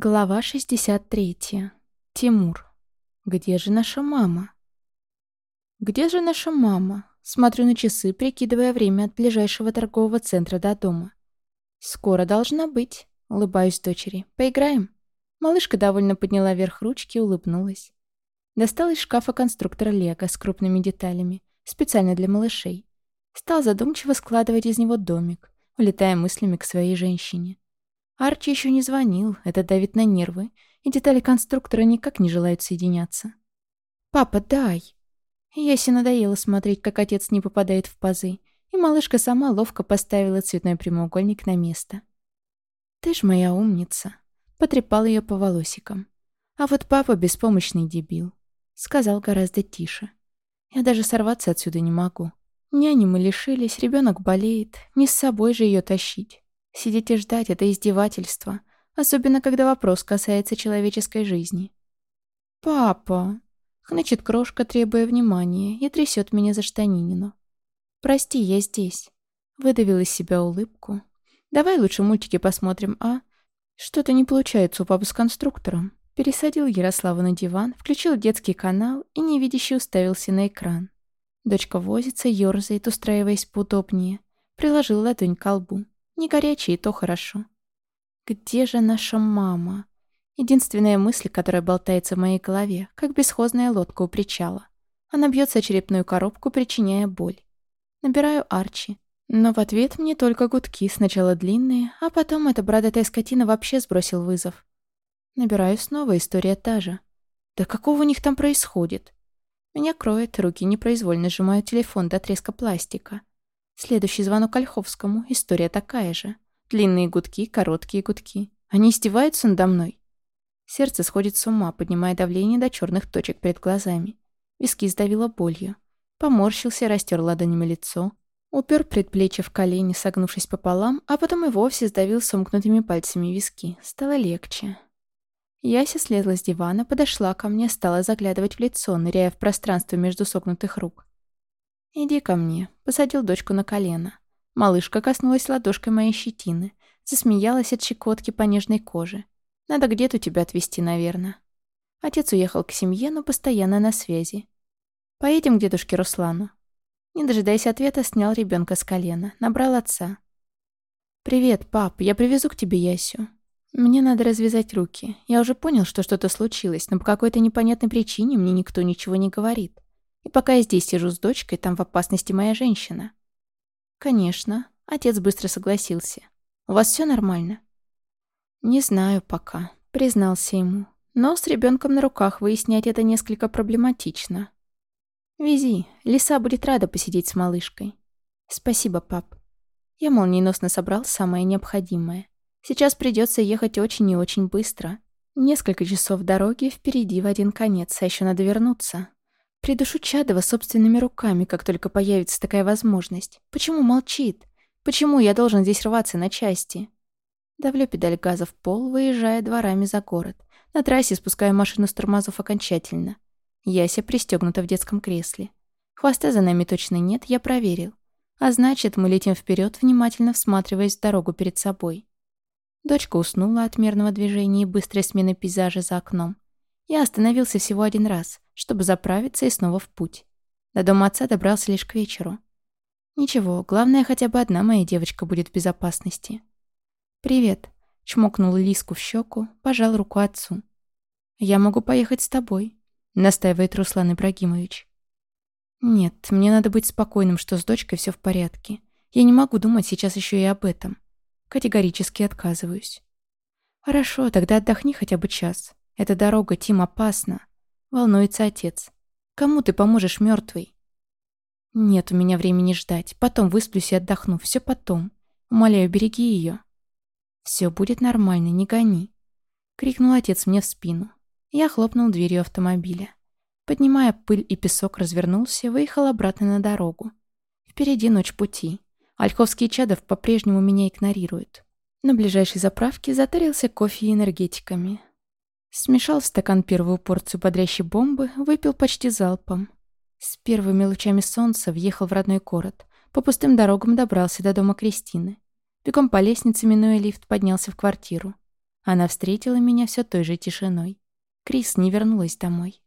Глава 63. Тимур. Где же наша мама? Где же наша мама? Смотрю на часы, прикидывая время от ближайшего торгового центра до дома. Скоро должна быть. Улыбаюсь дочери. Поиграем? Малышка довольно подняла вверх ручки и улыбнулась. Достал из шкафа конструктор Лего с крупными деталями, специально для малышей. Стал задумчиво складывать из него домик, улетая мыслями к своей женщине. Арчи еще не звонил, это давит на нервы, и детали конструктора никак не желают соединяться. «Папа, дай!» Ясе надоело смотреть, как отец не попадает в пазы, и малышка сама ловко поставила цветной прямоугольник на место. «Ты ж моя умница!» Потрепал ее по волосикам. «А вот папа беспомощный дебил», — сказал гораздо тише. «Я даже сорваться отсюда не могу. Няни мы лишились, ребенок болеет, не с собой же ее тащить. Сидеть и ждать — это издевательство, особенно когда вопрос касается человеческой жизни. «Папа!» — хнычет крошка, требуя внимания, и трясет меня за штанинину. «Прости, я здесь». Выдавил из себя улыбку. «Давай лучше мультики посмотрим, а?» Что-то не получается у папы с конструктором. Пересадил Ярославу на диван, включил детский канал и невидяще уставился на экран. Дочка возится, ёрзает, устраиваясь поудобнее. Приложил ладонь к колбу. Не горячий, и то хорошо. Где же наша мама? Единственная мысль, которая болтается в моей голове, как бесхозная лодка у причала. Она бьется черепную коробку, причиняя боль. Набираю Арчи. Но в ответ мне только гудки, сначала длинные, а потом эта бородатая скотина вообще сбросил вызов. Набираю снова, история та же. Да какого у них там происходит? Меня кроет, руки непроизвольно сжимают телефон до треска пластика. Следующий звонок Ольховскому. История такая же. Длинные гудки, короткие гудки. Они издеваются надо мной. Сердце сходит с ума, поднимая давление до черных точек перед глазами. Виски сдавило болью. Поморщился, растер ладонями лицо. Упер предплечье в колени, согнувшись пополам, а потом и вовсе сдавил сомкнутыми пальцами виски. Стало легче. Яся слезла с дивана, подошла ко мне, стала заглядывать в лицо, ныряя в пространство между согнутых рук. «Иди ко мне», — посадил дочку на колено. Малышка коснулась ладошкой моей щетины, засмеялась от щекотки по нежной коже. «Надо где-то тебя отвезти, наверное». Отец уехал к семье, но постоянно на связи. «Поедем к дедушке Руслану». Не дожидаясь ответа, снял ребенка с колена, набрал отца. «Привет, пап, я привезу к тебе Ясю. Мне надо развязать руки. Я уже понял, что что-то случилось, но по какой-то непонятной причине мне никто ничего не говорит. И пока я здесь сижу с дочкой, там в опасности моя женщина. Конечно. Отец быстро согласился. У вас все нормально? Не знаю пока, признался ему. Но с ребенком на руках выяснять это несколько проблематично. Вези, Лиса будет рада посидеть с малышкой. Спасибо, пап. Я молниеносно собрал самое необходимое. Сейчас придется ехать очень и очень быстро. Несколько часов дороги впереди в один конец, а еще надо вернуться. Придушу Чадова собственными руками, как только появится такая возможность. Почему молчит? Почему я должен здесь рваться на части? Давлю педаль газа в пол, выезжая дворами за город. На трассе спускаю машину с тормозов окончательно. Яся пристегнута в детском кресле. Хвоста за нами точно нет, я проверил. А значит, мы летим вперед, внимательно всматриваясь в дорогу перед собой. Дочка уснула от мерного движения и быстрой смены пейзажа за окном. Я остановился всего один раз, чтобы заправиться и снова в путь. До дома отца добрался лишь к вечеру. Ничего, главное, хотя бы одна моя девочка будет в безопасности. «Привет», — чмокнул Лиску в щеку, пожал руку отцу. «Я могу поехать с тобой», — настаивает Руслан Ибрагимович. «Нет, мне надо быть спокойным, что с дочкой все в порядке. Я не могу думать сейчас еще и об этом. Категорически отказываюсь». «Хорошо, тогда отдохни хотя бы час. Эта дорога, Тим, опасна. Волнуется отец. Кому ты поможешь, мертвый? Нет у меня времени ждать. Потом высплюсь и отдохну. Все потом. Умоляю, береги ее. Все будет нормально, не гони. Крикнул отец мне в спину. Я хлопнул дверью автомобиля. Поднимая пыль и песок, развернулся, выехал обратно на дорогу. Впереди ночь пути. Ольховский Чадов по-прежнему меня игнорирует. На ближайшей заправке затарился кофе и энергетиками. Смешал в стакан первую порцию бодрящей бомбы, выпил почти залпом. С первыми лучами солнца въехал в родной город. По пустым дорогам добрался до дома Кристины. Бегом по лестнице, минуя лифт, поднялся в квартиру. Она встретила меня все той же тишиной. Крис не вернулась домой.